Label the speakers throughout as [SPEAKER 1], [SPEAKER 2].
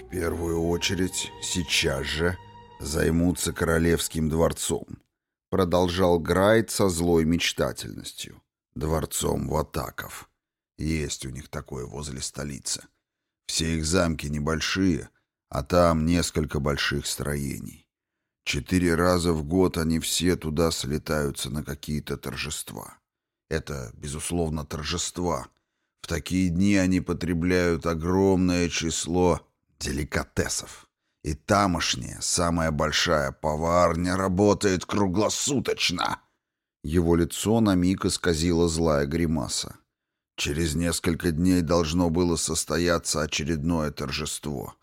[SPEAKER 1] В первую очередь, сейчас же, займутся королевским дворцом, продолжал Грайт со злой мечтательностью. Дворцом Ватаков. Есть у них такое возле столицы. Все их замки небольшие, а там несколько больших строений. Четыре раза в год они все туда слетаются на какие-то торжества. Это, безусловно, торжества. В такие дни они потребляют огромное число деликатесов. И тамошняя, самая большая поварня работает круглосуточно. Его лицо на миг исказило злая гримаса. Через несколько дней должно было состояться очередное торжество.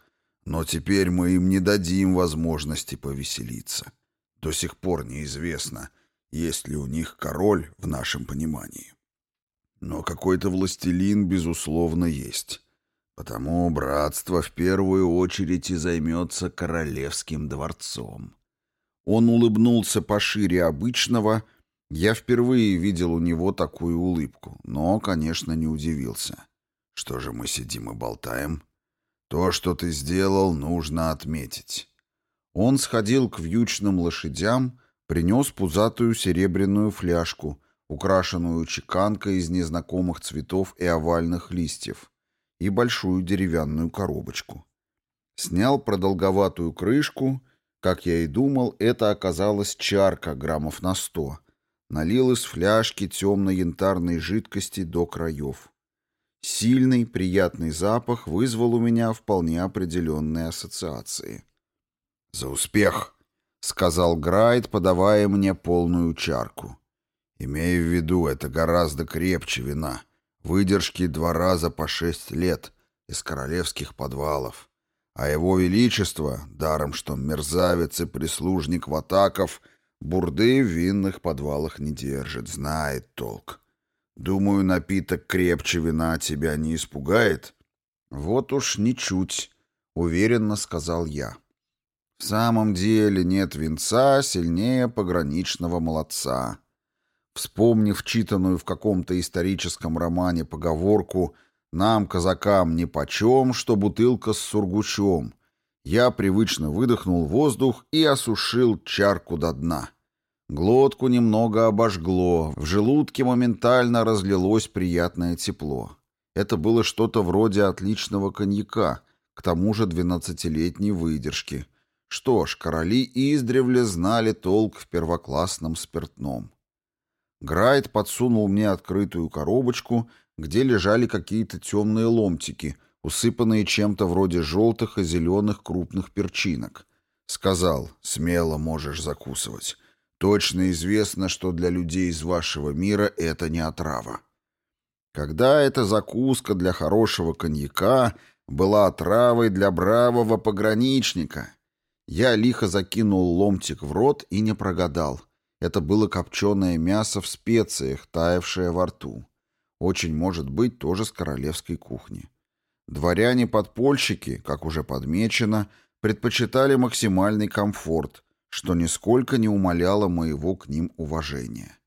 [SPEAKER 1] Но теперь мы им не дадим возможности повеселиться. До сих пор неизвестно, есть ли у них король в нашем понимании. Но какой-то властелин, безусловно, есть. Потому братство в первую очередь и займется королевским дворцом. Он улыбнулся пошире обычного. Я впервые видел у него такую улыбку, но, конечно, не удивился. Что же мы сидим и болтаем? То, что ты сделал, нужно отметить. Он сходил к вьючным лошадям, принес пузатую серебряную фляжку, украшенную чеканкой из незнакомых цветов и овальных листьев, и большую деревянную коробочку. Снял продолговатую крышку, как я и думал, это оказалась чарка граммов на сто. Налил из фляжки темно-янтарной жидкости до краев. Сильный, приятный запах вызвал у меня вполне определенные ассоциации. «За успех!» — сказал Грайт, подавая мне полную чарку. «Имею в виду, это гораздо крепче вина. Выдержки два раза по шесть лет из королевских подвалов. А его величество, даром что мерзавец и прислужник ватаков, бурды в винных подвалах не держит, знает толк. Думаю, напиток крепче вина тебя не испугает? Вот уж ничуть, уверенно сказал я. В самом деле нет винца сильнее пограничного молодца. Вспомнив читанную в каком-то историческом романе поговорку «Нам, казакам, нипочем, что бутылка с сургучом», я привычно выдохнул воздух и осушил чарку до дна. Глотку немного обожгло, в желудке моментально разлилось приятное тепло. Это было что-то вроде отличного коньяка, к тому же двенадцатилетней выдержки. Что ж, короли издревле знали толк в первоклассном спиртном. Грайт подсунул мне открытую коробочку, где лежали какие-то темные ломтики, усыпанные чем-то вроде желтых и зеленых крупных перчинок. Сказал, смело можешь закусывать. Точно известно, что для людей из вашего мира это не отрава. Когда эта закуска для хорошего коньяка была отравой для бравого пограничника, я лихо закинул ломтик в рот и не прогадал. Это было копченое мясо в специях, таявшее во рту. Очень может быть тоже с королевской кухни. Дворяне-подпольщики, как уже подмечено, предпочитали максимальный комфорт, что нисколько не умаляло моего к ним уважения.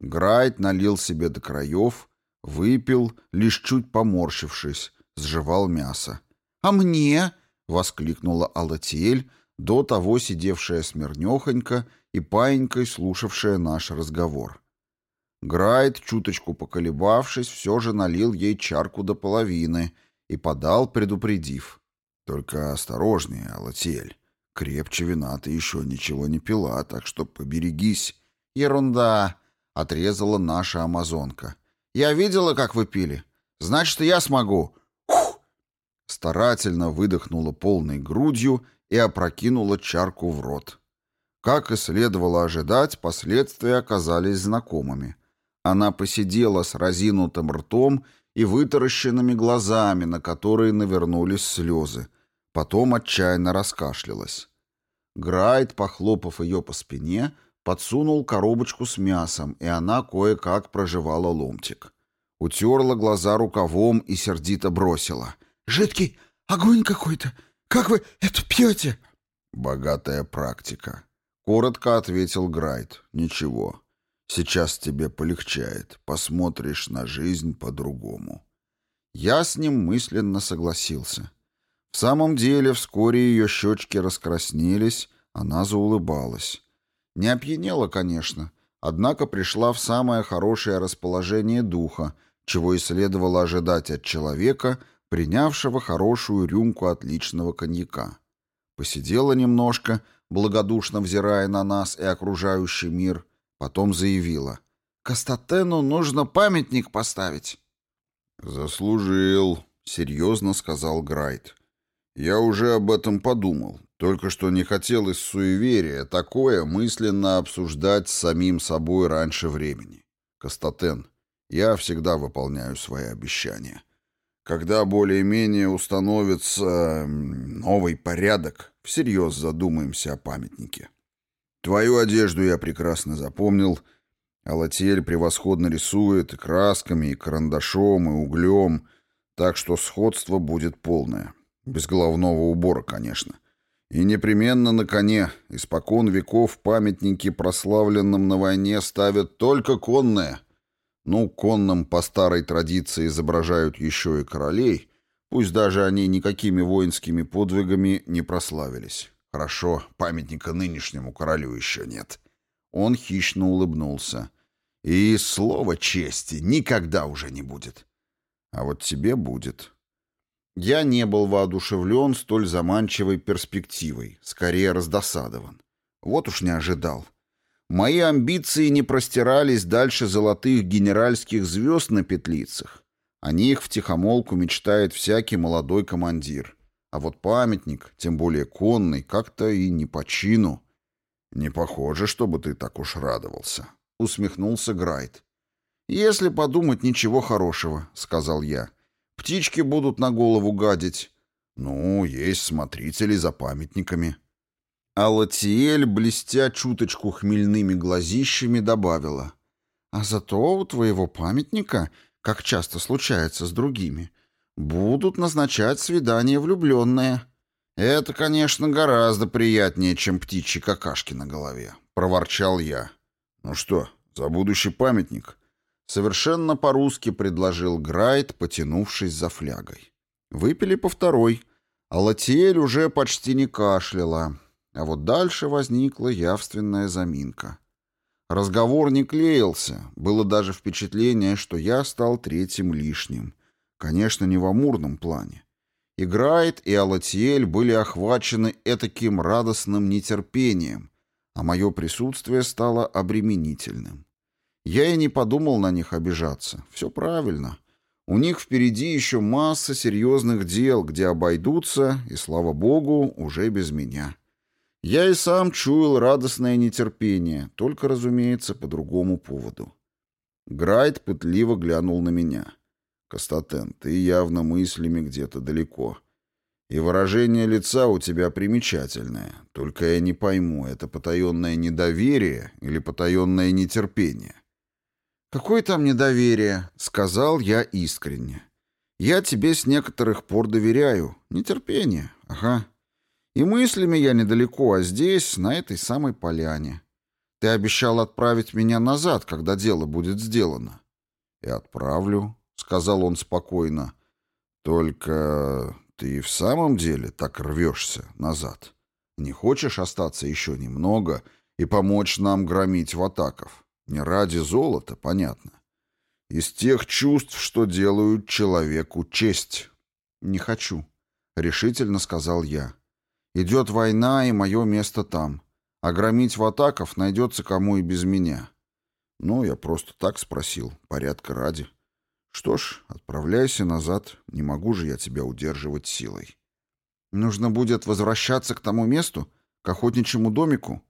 [SPEAKER 1] Грайт налил себе до краев, выпил, лишь чуть поморщившись, сживал мясо. «А мне?» — воскликнула Алатиэль, до того сидевшая смирнёхонько и паинькой слушавшая наш разговор. Грайт, чуточку поколебавшись, все же налил ей чарку до половины и подал, предупредив. «Только осторожнее, Алатиэль. Крепче вина ты еще ничего не пила, так что поберегись». «Ерунда!» — отрезала наша амазонка. «Я видела, как вы пили. Значит, я смогу». Хух! Старательно выдохнула полной грудью и опрокинула чарку в рот. Как и следовало ожидать, последствия оказались знакомыми. Она посидела с разинутым ртом и вытаращенными глазами, на которые навернулись слезы. Потом отчаянно раскашлялась. Грайт, похлопав ее по спине, подсунул коробочку с мясом, и она кое-как проживала ломтик. Утерла глаза рукавом и сердито бросила.
[SPEAKER 2] «Жидкий огонь какой-то! Как вы это пьете?»
[SPEAKER 1] «Богатая практика», — коротко ответил Грайт. «Ничего, сейчас тебе полегчает, посмотришь на жизнь по-другому».
[SPEAKER 2] Я с ним мысленно согласился.
[SPEAKER 1] В самом деле, вскоре ее щечки раскраснелись, она заулыбалась. Не опьянела, конечно, однако пришла в самое хорошее расположение духа, чего и следовало ожидать от человека, принявшего хорошую рюмку отличного коньяка. Посидела немножко, благодушно взирая на нас и окружающий мир, потом заявила. «Кастатену нужно памятник поставить».
[SPEAKER 2] «Заслужил», — серьезно сказал Грайт. «Я уже об этом подумал, только что не хотел из суеверия такое мысленно обсуждать с самим собой раньше времени. Кастатен, я всегда выполняю свои обещания. Когда более-менее установится новый порядок, всерьез задумаемся о памятнике. Твою одежду я прекрасно запомнил, а Латиэль превосходно рисует и красками, и карандашом, и углем, так что сходство будет полное. Без головного убора, конечно. И непременно на коне. Испокон веков памятники прославленным на войне ставят только конные — ну, конным по старой традиции изображают еще и королей, пусть даже они никакими воинскими подвигами не прославились. Хорошо, памятника нынешнему королю еще нет. Он хищно улыбнулся. И слова чести никогда уже не будет. А вот тебе будет. Я не был воодушевлен столь заманчивой перспективой, скорее раздосадован. Вот уж не ожидал. Мои амбиции не простирались дальше золотых генеральских звезд на петлицах. О них втихомолку мечтает всякий молодой командир. А вот памятник, тем более конный, как-то и не по чину. «Не похоже, чтобы ты так уж радовался», — усмехнулся Грайт. «Если подумать, ничего хорошего», — сказал я. «Птички будут на голову гадить». «Ну, есть смотрители за памятниками». А Латиэль, блестя чуточку хмельными глазищами, добавила. «А зато у твоего памятника, как часто случается с другими, будут назначать свидания влюбленные». «Это, конечно, гораздо приятнее, чем птичьи какашки на голове», — проворчал я. «Ну что, за будущий памятник?» Совершенно по-русски предложил Грайт, потянувшись за флягой. Выпили по второй, а Латиэль уже почти не кашляла. А вот дальше возникла явственная заминка. Разговор не клеился, было даже впечатление, что я стал третьим лишним. Конечно, не в амурном плане. И Грайт, и Алатиэль были охвачены этаким радостным нетерпением, а мое присутствие стало обременительным. Я и не подумал на них обижаться. Все правильно. У них впереди еще масса серьезных дел, где обойдутся, и, слава богу, уже без меня. Я и сам чуял радостное нетерпение, только, разумеется, по другому поводу. Грайт пытливо глянул на меня. «Кастатен, ты явно мыслями где-то далеко. И выражение лица у тебя примечательное. Только я не пойму, это потаенное недоверие или потаенное нетерпение?» «Какое там недоверие?» — сказал я искренне. «Я тебе с некоторых пор доверяю. Нетерпение. Ага. И мыслями я недалеко, а здесь, на этой самой поляне. Ты обещал отправить меня назад, когда дело будет сделано. И отправлю, сказал он спокойно. Только ты в самом деле так рвешься назад? Не хочешь остаться еще немного и помочь нам громить ватаков? Не ради золота, понятно. Из тех чувств, что делают человеку честь. Не хочу, решительно сказал я. Идет война, и мое место там. А громить ватаков найдется кому и без меня. Ну, я просто так спросил, порядка ради. Что ж, отправляйся назад, не могу же я тебя удерживать силой. Нужно будет возвращаться к тому месту, к охотничьему домику?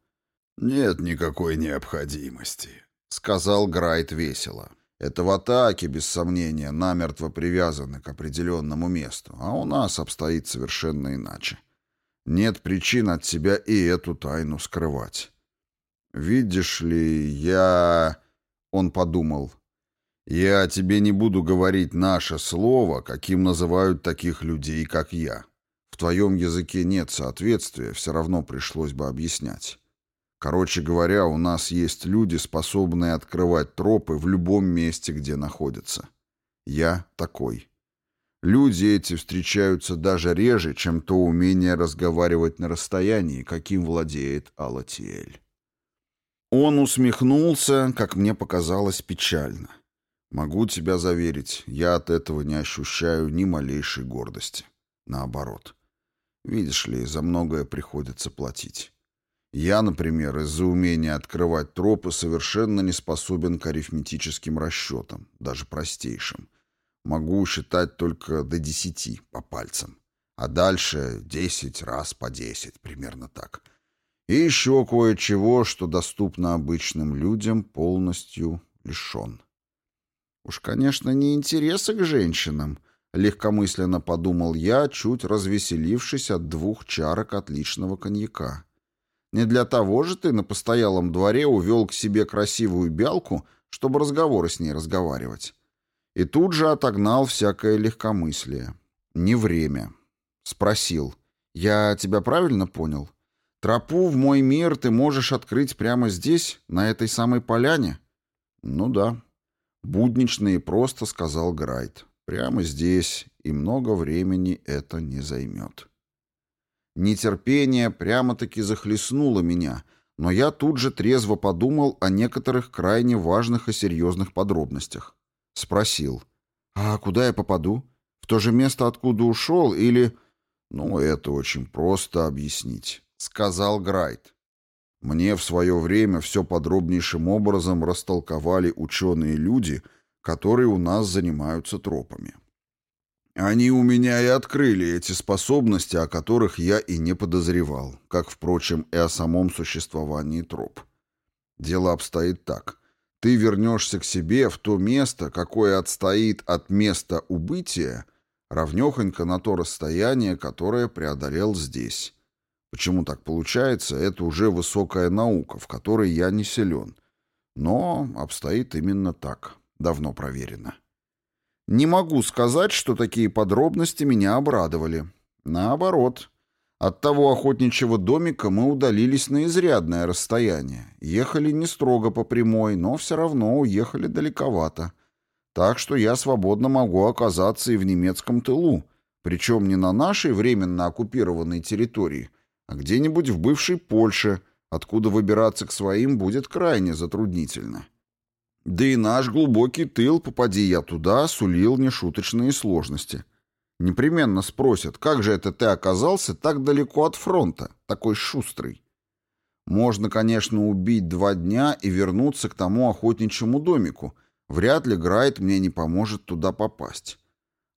[SPEAKER 2] Нет никакой необходимости, сказал Грайт весело. Это в атаке, без сомнения, намертво привязаны к определенному месту, а у нас обстоит совершенно иначе. Нет причин от себя и эту тайну скрывать. Видишь ли, я... Он подумал. Я тебе не буду говорить наше слово, каким называют таких людей, как я. В твоем языке нет соответствия, все равно пришлось бы объяснять. Короче говоря, у нас есть люди, способные открывать тропы в любом месте, где находятся. Я такой. Люди эти встречаются даже реже, чем то умение разговаривать на расстоянии, каким владеет Алатиэль. Он усмехнулся, как мне показалось, печально. Могу тебя заверить, я от этого не ощущаю ни малейшей гордости. Наоборот. Видишь ли, за многое приходится платить. Я, например, из-за умения открывать тропы совершенно не способен к арифметическим расчетам, даже простейшим. Могу считать только до десяти по пальцам. А дальше десять раз по десять, примерно так. И еще кое-чего, что доступно обычным людям, полностью лишен. Уж, конечно, не интереса к женщинам, легкомысленно подумал я, чуть развеселившись от двух чарок отличного коньяка. Не для того же ты на постоялом дворе увел к себе красивую бялку, чтобы разговоры с ней разговаривать. И тут же отогнал всякое легкомыслие. Не время. Спросил. «Я тебя правильно понял? Тропу в мой мир ты можешь открыть прямо здесь, на этой самой поляне?» «Ну да». Буднично и просто сказал Грайт. «Прямо здесь, и много времени это не займет». Нетерпение прямо-таки захлестнуло меня, но я тут же трезво подумал о некоторых крайне важных и серьезных подробностях. Спросил. «А куда я попаду? В то же место, откуда ушел, или...» «Ну, это очень просто объяснить», — сказал Грайт. «Мне в свое время все подробнейшим образом растолковали ученые-люди, которые у нас занимаются тропами. Они у меня и открыли эти способности, о которых я и не подозревал, как, впрочем, и о самом существовании троп. Дело обстоит так. Ты вернешься к себе в то место, какое отстоит от места убытия, равнехонько на то расстояние, которое преодолел здесь. Почему так получается, это уже высокая наука, в которой я не силен. Но обстоит именно так, давно проверено. Не могу сказать, что такие подробности меня обрадовали. Наоборот, от того охотничьего домика мы удалились на изрядное расстояние. Ехали не строго по прямой, но все равно уехали далековато. Так что я свободно могу оказаться и в немецком тылу, причем не на нашей временно оккупированной территории, а где-нибудь в бывшей Польше, откуда выбираться к своим будет крайне затруднительно. Да и наш глубокий тыл, попади я туда, сулил нешуточные сложности. Непременно спросят, как же это ты оказался так далеко от фронта, такой шустрый? Можно, конечно, убить два дня и вернуться к тому охотничьему домику. Вряд ли Грайт мне не поможет туда попасть.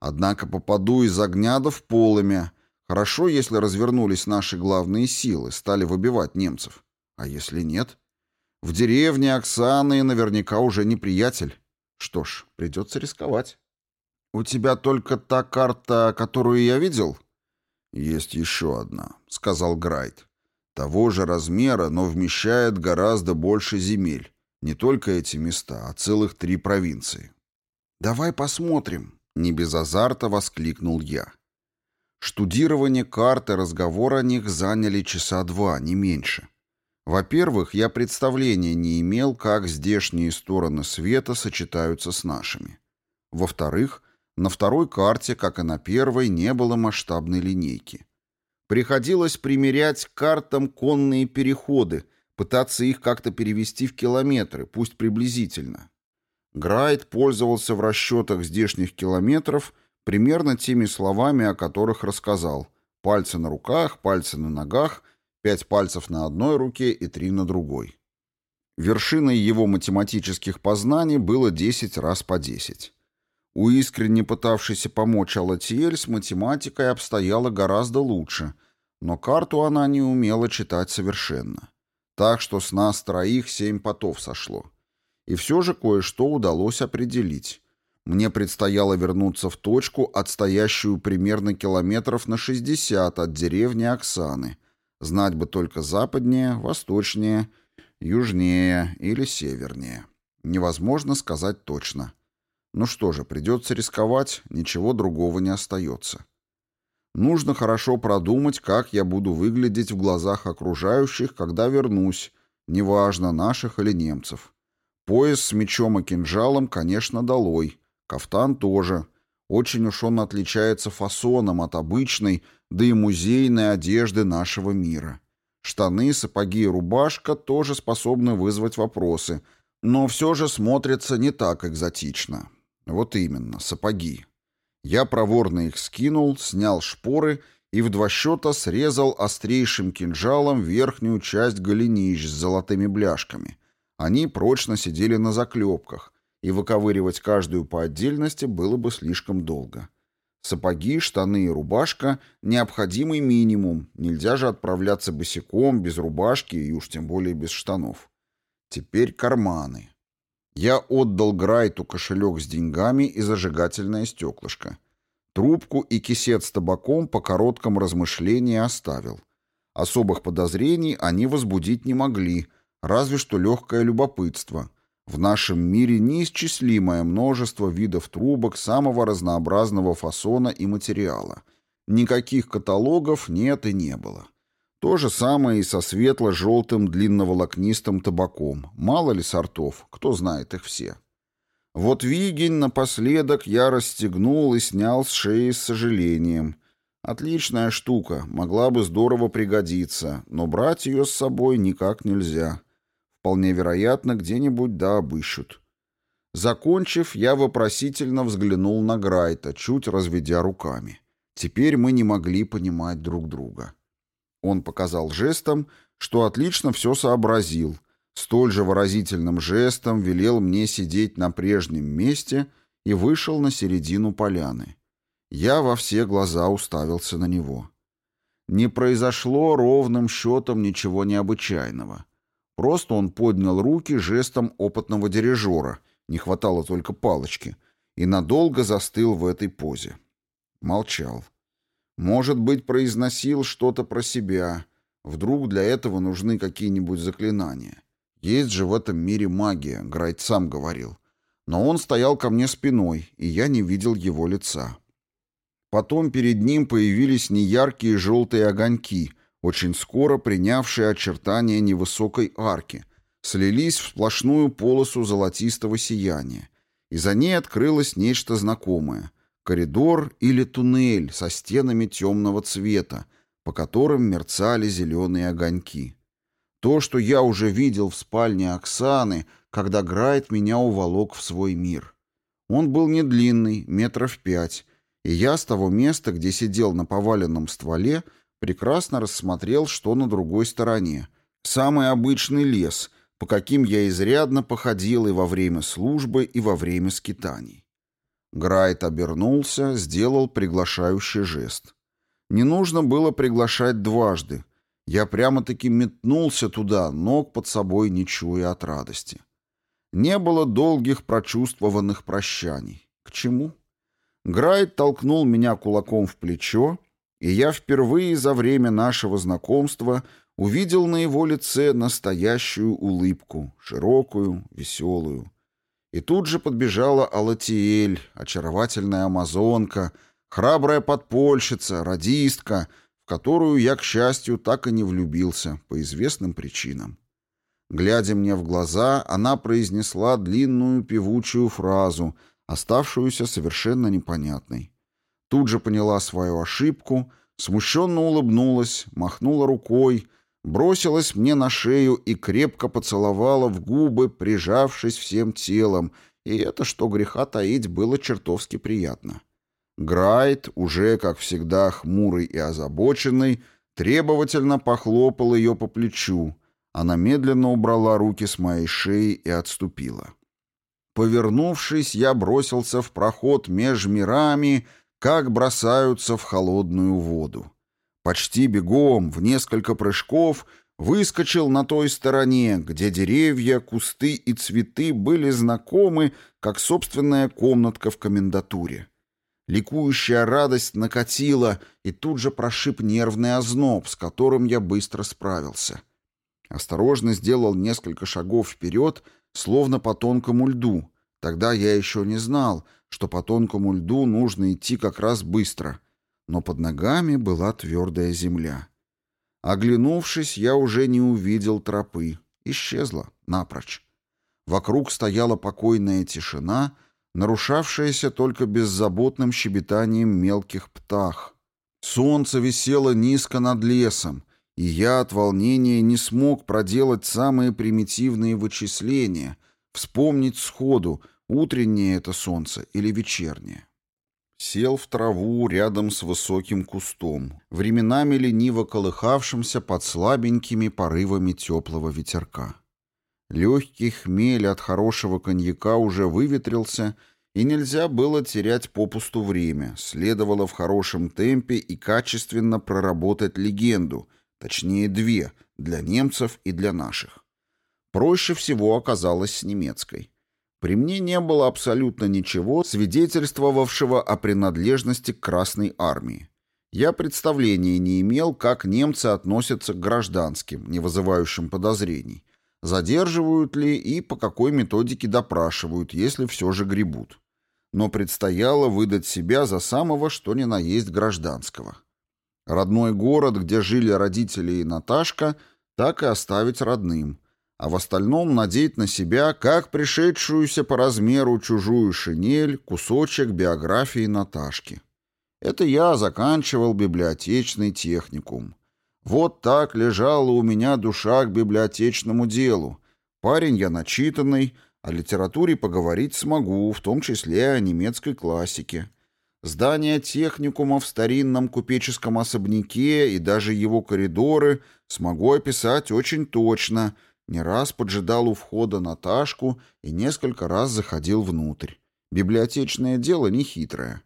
[SPEAKER 2] Однако попаду из огня да в полымя. Хорошо, если развернулись наши главные силы, стали выбивать немцев. А если нет? В деревне Оксаны наверняка уже неприятель. Что ж, придется рисковать. «У тебя только та карта, которую я видел?» «Есть еще одна», — сказал Грайт. «Того же размера, но вмещает гораздо больше земель. Не только эти места, а целых три провинции». «Давай посмотрим», — не без азарта воскликнул я. Штудирование карты, разговор о них заняли часа два, не меньше. Во-первых, я представления не имел, как здешние стороны света сочетаются с нашими. Во-вторых, на второй карте, как и на первой, не было масштабной линейки. Приходилось примерять к картам конные переходы, пытаться их как-то перевести в километры, пусть приблизительно. Грайт пользовался в расчетах здешних километров примерно теми словами, о которых рассказал. Пальцы на руках, пальцы на ногах, пять пальцев на одной руке и три на другой. Вершиной его математических познаний было 10 раз по 10. У искренне пытавшейся помочь Алатиэль с математикой обстояло гораздо лучше, но карту она не умела читать совершенно. Так что с нас троих семь потов сошло. И все же кое-что удалось определить. Мне предстояло вернуться в точку, отстоящую примерно километров на 60 от деревни Оксаны. Знать бы только западнее, восточнее, южнее или севернее. Невозможно сказать точно. Ну что же, придется рисковать, ничего другого не остается. Нужно хорошо продумать, как я буду выглядеть в глазах окружающих, когда вернусь, неважно, наших или немцев. Пояс с мечом и кинжалом, конечно, долой. Кафтан тоже.
[SPEAKER 1] Очень уж он отличается фасоном от обычной, да и музейной одежды нашего мира. Штаны, сапоги и рубашка тоже способны вызвать вопросы, но все же смотрятся не так экзотично. Вот именно, сапоги. Я проворно их скинул, снял шпоры и в два счета срезал острейшим кинжалом верхнюю часть голенищ с золотыми бляшками. Они прочно сидели на заклепках, и выковыривать каждую по отдельности было бы слишком долго. Сапоги, штаны и рубашка — необходимый минимум, нельзя же отправляться босиком, без рубашки и уж тем более без штанов. Теперь карманы. Я отдал Грайту кошелек с деньгами и зажигательное стеклышко. Трубку и кисет с табаком по коротком размышлении оставил. Особых подозрений они возбудить не могли, разве что легкое любопытство. В нашем мире неисчислимое множество видов трубок самого разнообразного фасона и материала. Никаких каталогов нет и не было. То же самое и со светло-желтым длинноволокнистым табаком. Мало ли сортов, кто знает их все. Вот Вигень напоследок я расстегнул и снял с шеи с сожалением. Отличная штука, могла бы здорово пригодиться, но брать ее с собой никак нельзя. Вполне вероятно, где-нибудь да обыщут. Закончив, я вопросительно взглянул на Грайта, чуть разведя руками. Теперь мы не могли понимать друг друга. Он показал жестом, что отлично все сообразил, столь же выразительным жестом велел мне сидеть на прежнем месте и вышел на середину поляны. Я во все глаза уставился на него. Не произошло ровным счетом ничего необычайного. Просто он поднял руки жестом опытного дирижера, не хватало только палочки, и надолго застыл в этой позе. Молчал. Может быть, произносил что-то про себя. Вдруг для этого нужны какие-нибудь заклинания. Есть же в этом мире магия, Грайт сам говорил. Но он стоял ко мне спиной, и я не видел его лица. Потом перед ним появились неяркие желтые огоньки, очень скоро принявшие очертания невысокой арки, слились в сплошную полосу золотистого сияния, и за ней открылось нечто знакомое — коридор или туннель со стенами темного цвета, по которым мерцали зеленые огоньки. То, что я уже видел в спальне Оксаны, когда Грайт меня уволок в свой мир. Он был не длинный, метров пять, и я с того места, где сидел на поваленном стволе, прекрасно рассмотрел, что на другой стороне. Самый обычный лес, по каким я изрядно походил и во время службы, и во время скитаний. Грайт обернулся, сделал приглашающий жест. Не нужно было приглашать дважды. Я прямо-таки метнулся туда, ног под собой не чуя от радости. Не было долгих прочувствованных прощаний. К чему? Грайт толкнул меня кулаком в плечо, и я впервые за время нашего знакомства увидел на его лице настоящую улыбку, широкую, веселую. И тут же подбежала Алатиэль, очаровательная амазонка, храбрая подпольщица, радистка — в которую я, к счастью, так и не влюбился по известным причинам. Глядя мне в глаза, она произнесла длинную певучую фразу, оставшуюся совершенно непонятной. Тут же поняла свою ошибку, смущенно улыбнулась, махнула рукой, бросилась мне на шею и крепко поцеловала в губы, прижавшись всем телом, и это, что греха таить, было чертовски приятно. Грайт, уже, как всегда, хмурый и озабоченный, требовательно похлопал ее по плечу. Она медленно убрала руки с моей шеи и отступила. Повернувшись, я бросился в проход меж мирами, как бросаются в холодную воду. Почти бегом, в несколько прыжков, выскочил на той стороне, где деревья, кусты и цветы были знакомы, как собственная комнатка в комендатуре. Ликующая радость накатила и тут же прошиб нервный озноб, с которым я быстро справился. Осторожно сделал несколько шагов вперед, словно по тонкому льду. Тогда я еще не знал, что по тонкому льду нужно идти как раз быстро. Но под ногами была твердая земля. Оглянувшись, я уже не увидел тропы. Исчезла напрочь. Вокруг стояла покойная тишина, нарушавшаяся только беззаботным щебетанием мелких птах. Солнце висело низко над лесом, и я от волнения не смог проделать самые примитивные вычисления, вспомнить сходу, утреннее это солнце или вечернее. Сел в траву рядом с высоким кустом, временами лениво колыхавшимся под слабенькими порывами теплого ветерка. Легкий хмель от хорошего коньяка уже выветрился, и нельзя было терять попусту время, следовало в хорошем темпе и качественно проработать легенду, точнее две, для немцев и для наших. Проще всего оказалось с немецкой. При мне не было абсолютно ничего, свидетельствовавшего о принадлежности к Красной Армии. Я представления не имел, как немцы относятся к гражданским, не вызывающим подозрений. Задерживают ли и по какой методике допрашивают, если все же гребут. Но предстояло выдать себя за самого что ни на есть гражданского. Родной город, где жили родители и Наташка, так и оставить родным – а в остальном надеть на себя, как пришедшуюся по размеру чужую шинель, кусочек биографии Наташки. Это я заканчивал библиотечный техникум. Вот так лежала у меня душа к библиотечному делу. Парень я начитанный, о литературе поговорить смогу, в том числе о немецкой классике. Здание техникума в старинном купеческом особняке и даже его коридоры смогу описать очень точно — не раз поджидал у входа Наташку и несколько раз заходил внутрь. Библиотечное дело нехитрое.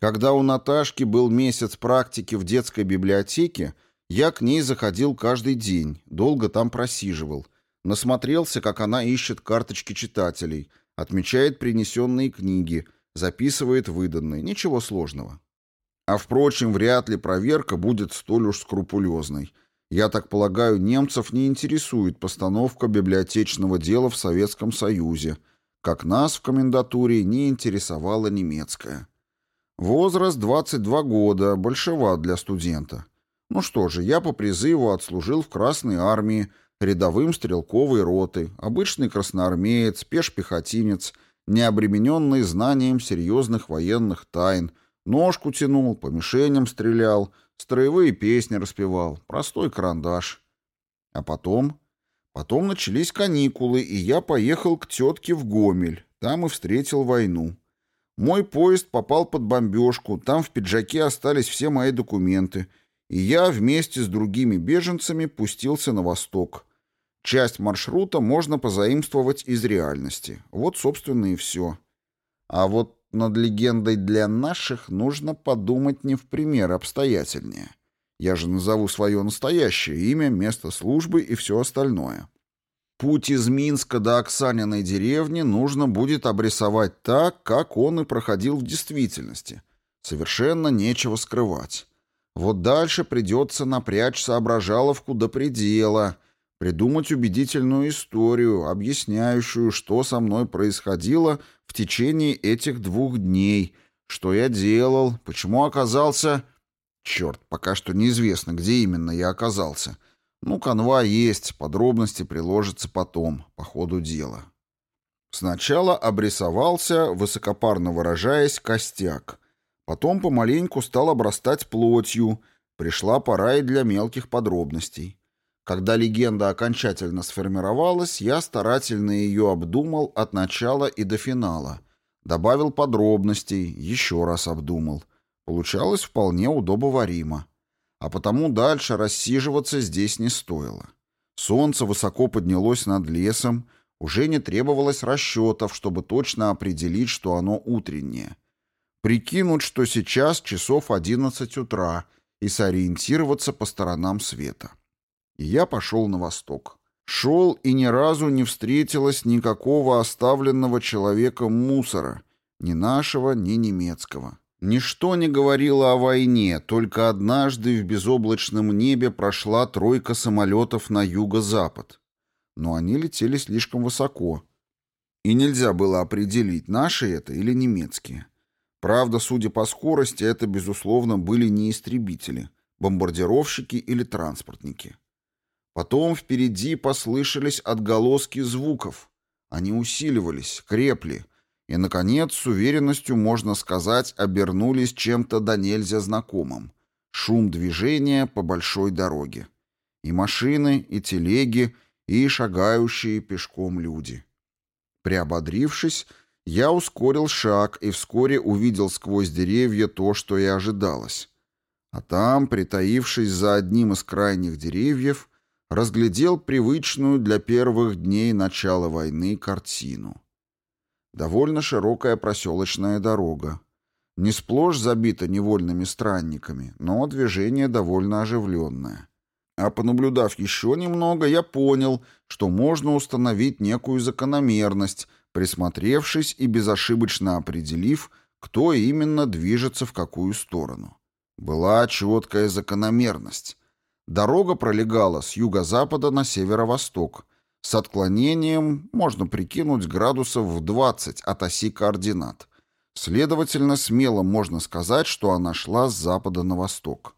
[SPEAKER 1] Когда у Наташки был месяц практики в детской библиотеке, я к ней заходил каждый день, долго там просиживал. Насмотрелся, как она ищет карточки читателей, отмечает принесенные книги, записывает выданные. Ничего сложного. А впрочем, вряд ли проверка будет столь уж скрупулезной – я так полагаю, немцев не интересует постановка библиотечного дела в Советском Союзе, как нас в комендатуре не интересовала немецкая. Возраст 22 года, большеват для студента. Ну что же, я по призыву отслужил в Красной армии, рядовым стрелковой роты, обычный красноармеец, пешпехотинец, не обремененный знанием серьезных военных тайн, ножку тянул, по мишеням стрелял — Строевые песни распевал, простой карандаш. А потом... Потом начались каникулы, и я поехал к тетке в Гомель. Там и встретил войну. Мой поезд попал под бомбежку, там в пиджаке остались все мои документы, и я вместе с другими беженцами пустился на восток. Часть маршрута можно позаимствовать из реальности. Вот, собственно, и все. А вот над легендой для наших нужно подумать не в пример обстоятельнее. Я же назову свое настоящее имя, место службы и все остальное. Путь из Минска до Оксаниной деревни нужно будет обрисовать так, как он и проходил в действительности. Совершенно нечего скрывать. Вот дальше придется напрячь соображаловку до предела — придумать убедительную историю, объясняющую, что со мной происходило в течение этих двух дней, что я делал, почему оказался... Черт, пока что неизвестно, где именно я оказался. Ну, канва есть, подробности приложатся потом, по ходу дела. Сначала обрисовался, высокопарно выражаясь, костяк. Потом помаленьку стал обрастать плотью. Пришла пора и для мелких подробностей. Когда легенда окончательно сформировалась, я старательно ее обдумал от начала и до финала. Добавил подробностей, еще раз обдумал. Получалось вполне удобоваримо. А потому дальше рассиживаться здесь не стоило. Солнце высоко поднялось над лесом, уже не требовалось расчетов, чтобы точно определить, что оно утреннее. Прикинуть, что сейчас часов 11 утра, и сориентироваться по сторонам света и я пошел на восток. Шел, и ни разу не встретилось никакого оставленного человека мусора, ни нашего, ни немецкого. Ничто не говорило о войне, только однажды в безоблачном небе прошла тройка самолетов на юго-запад. Но они летели слишком высоко, и нельзя было определить, наши это или немецкие. Правда, судя по скорости, это, безусловно, были не истребители, бомбардировщики или транспортники. Потом впереди послышались отголоски звуков. Они усиливались, крепли, и, наконец, с уверенностью, можно сказать, обернулись чем-то до нельзя знакомым. Шум движения по большой дороге. И машины, и телеги, и шагающие пешком люди. Приободрившись, я ускорил шаг и вскоре увидел сквозь деревья то, что и ожидалось. А там, притаившись за одним из крайних деревьев, разглядел привычную для первых дней начала войны картину. Довольно широкая проселочная дорога. Не сплошь забита невольными странниками, но движение довольно оживленное. А понаблюдав еще немного, я понял, что можно установить некую закономерность, присмотревшись и безошибочно определив, кто именно движется в какую сторону. Была четкая закономерность. Дорога пролегала с юго-запада на северо-восток, с отклонением, можно прикинуть, градусов в 20 от оси координат. Следовательно, смело можно сказать, что она шла с запада на восток.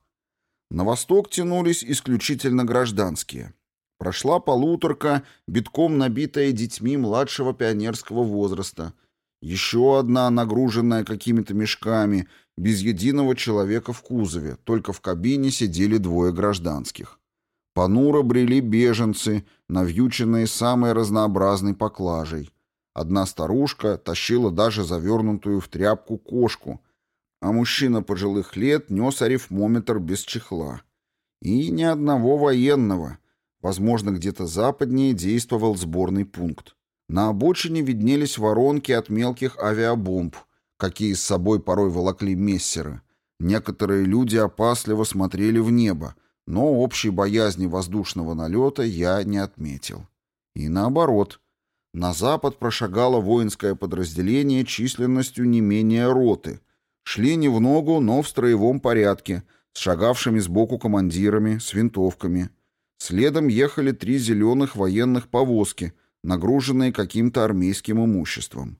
[SPEAKER 1] На восток тянулись исключительно гражданские. Прошла полуторка, битком набитая детьми младшего пионерского возраста. Еще одна, нагруженная какими-то мешками, без единого человека в кузове, только в кабине сидели двое гражданских. Понуро брели беженцы, навьюченные самой разнообразной поклажей. Одна старушка тащила даже завернутую в тряпку кошку, а мужчина пожилых лет нес арифмометр без чехла. И ни одного военного. Возможно, где-то западнее действовал сборный пункт. На обочине виднелись воронки от мелких авиабомб, какие с собой порой волокли мессеры. Некоторые люди опасливо смотрели в небо, но общей боязни воздушного налета я не отметил. И наоборот, на запад прошагало воинское подразделение численностью не менее роты. Шли не в ногу, но в строевом порядке, с шагавшими сбоку командирами, с винтовками. Следом ехали три зеленых военных повозки, нагруженные каким-то армейским имуществом.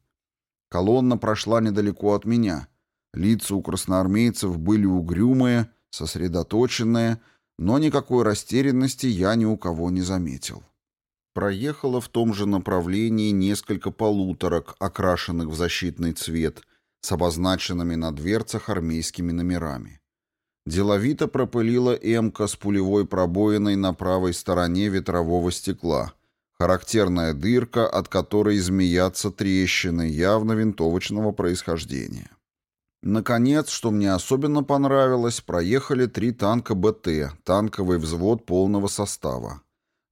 [SPEAKER 1] Колонна прошла недалеко от меня. Лица у красноармейцев были угрюмые, сосредоточенные, но никакой растерянности я ни у кого не заметил. Проехало в том же направлении несколько полуторок, окрашенных в защитный цвет, с обозначенными на дверцах армейскими номерами. Деловито пропылила эмка с пулевой пробоиной на правой стороне ветрового стекла, характерная дырка, от которой змеятся трещины явно винтовочного происхождения. Наконец, что мне особенно понравилось, проехали три танка БТ, танковый взвод полного состава.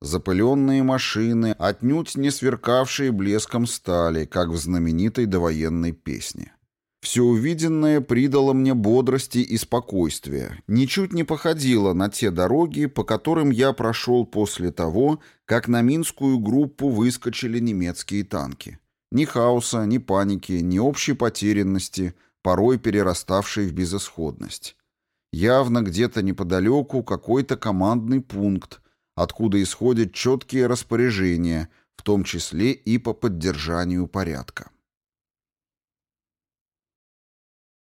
[SPEAKER 1] Запыленные машины, отнюдь не сверкавшие блеском стали, как в знаменитой довоенной песне. Все увиденное придало мне бодрости и спокойствия, ничуть не походило на те дороги, по которым я прошел после того, как на Минскую группу выскочили немецкие танки. Ни хаоса, ни паники, ни общей потерянности – порой перераставшей в безысходность. Явно где-то неподалеку какой-то командный пункт, откуда исходят четкие распоряжения, в том числе и по поддержанию порядка.